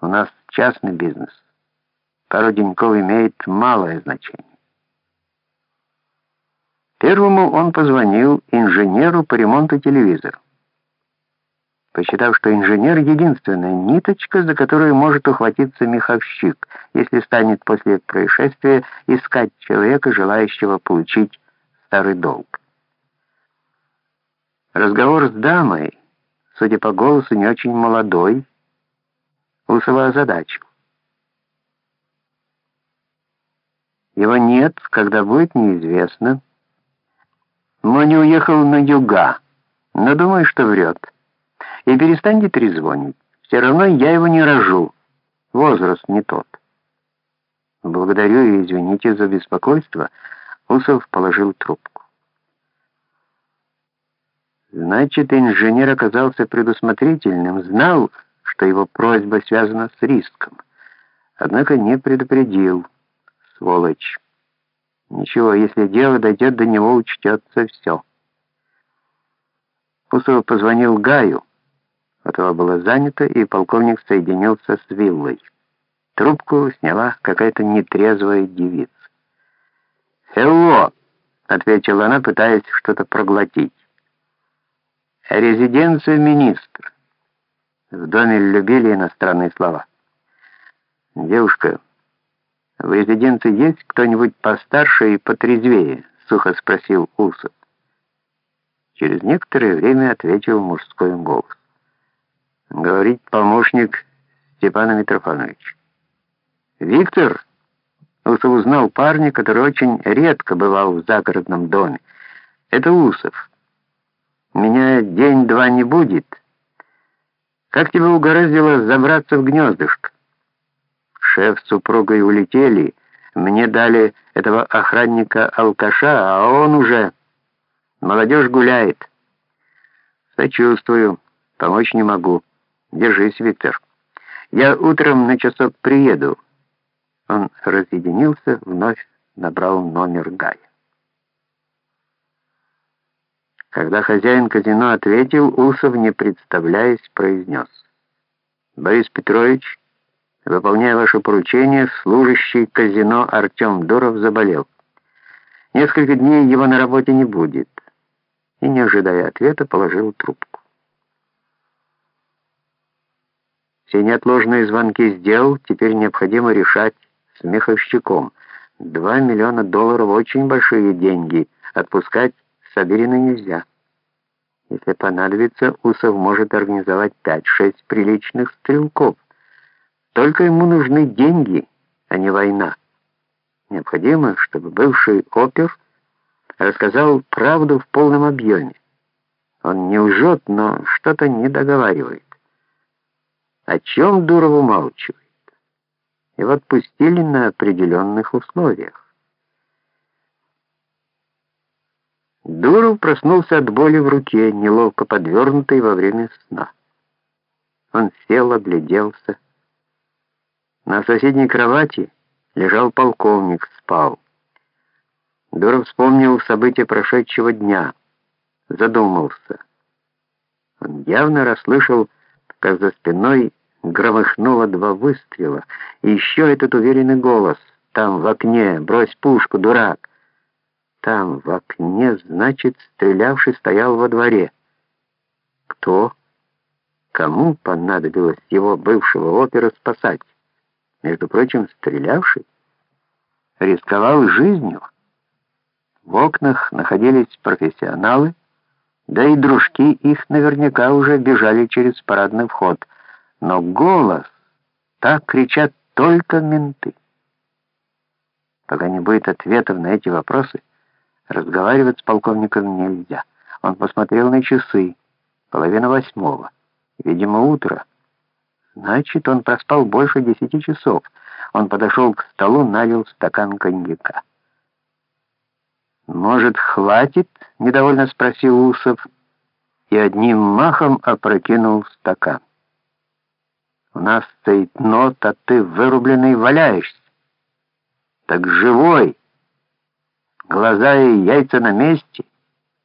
У нас частный бизнес. Пару деньков имеет малое значение. Первому он позвонил инженеру по ремонту телевизора, посчитав, что инженер — единственная ниточка, за которую может ухватиться меховщик, если станет после происшествия искать человека, желающего получить старый долг. Разговор с дамой, судя по голосу, не очень молодой, Усова озадачил. Его нет, когда будет, неизвестно. Мони уехал на юга, но думаю, что врет. И перестаньте трезвонить. Все равно я его не рожу. Возраст не тот. Благодарю и извините за беспокойство. Усов положил трубку. Значит, инженер оказался предусмотрительным, знал, что его просьба связана с риском. Однако не предупредил. Сволочь. Ничего, если дело дойдет до него, учтется все. Усов позвонил Гаю. Этого было занято, и полковник соединился с виллой. Трубку сняла какая-то нетрезвая девица. «Хелло!» — ответила она, пытаясь что-то проглотить. «Резиденция министра». В доме любили иностранные слова. «Девушка, в резиденции есть кто-нибудь постарше и потрезвее?» — сухо спросил Усов. Через некоторое время ответил мужской голос. Говорит помощник Степана Митрофановича. «Виктор?» Усов узнал парня, который очень редко бывал в загородном доме. «Это Усов. Меня день-два не будет». Как тебя угораздило забраться в гнездышко? Шеф с супругой улетели, мне дали этого охранника-алкаша, а он уже... Молодежь гуляет. Сочувствую, помочь не могу. Держись, Виктор. Я утром на часок приеду. Он разъединился, вновь набрал номер Гая. Когда хозяин казино ответил, Усов, не представляясь, произнес. «Борис Петрович, выполняя ваше поручение, служащий казино Артем Дуров заболел. Несколько дней его на работе не будет». И, не ожидая ответа, положил трубку. Все неотложные звонки сделал, теперь необходимо решать с меховщиком. Два миллиона долларов — очень большие деньги. Отпускать Сабирина нельзя. Если понадобится, Усов может организовать 5-6 приличных стрелков. Только ему нужны деньги, а не война. Необходимо, чтобы бывший опер рассказал правду в полном объеме. Он не лжет, но что-то не договаривает. О чем Дуров умалчивает? Его отпустили на определенных условиях. Дуров проснулся от боли в руке, неловко подвернутой во время сна. Он сел, огляделся. На соседней кровати лежал полковник, спал. Дуров вспомнил события прошедшего дня, задумался. Он явно расслышал, как за спиной громыхнуло два выстрела, и еще этот уверенный голос «Там, в окне, брось пушку, дурак!» Там, в окне, значит, стрелявший стоял во дворе. Кто? Кому понадобилось его бывшего опера спасать? Между прочим, стрелявший рисковал жизнью. В окнах находились профессионалы, да и дружки их наверняка уже бежали через парадный вход. Но голос, так кричат только менты. Пока не будет ответов на эти вопросы, Разговаривать с полковником нельзя. Он посмотрел на часы. Половина восьмого. Видимо, утро. Значит, он проспал больше десяти часов. Он подошел к столу, налил стакан коньяка. «Может, хватит?» — недовольно спросил Усов и одним махом опрокинул стакан. «У нас стоит нот, а ты вырубленный валяешься. Так живой!» Глаза и яйца на месте,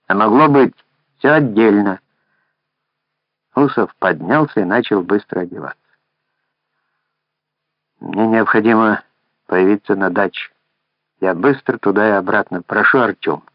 а могло быть все отдельно. Усов поднялся и начал быстро одеваться. Мне необходимо появиться на даче. Я быстро туда и обратно. Прошу, Артем.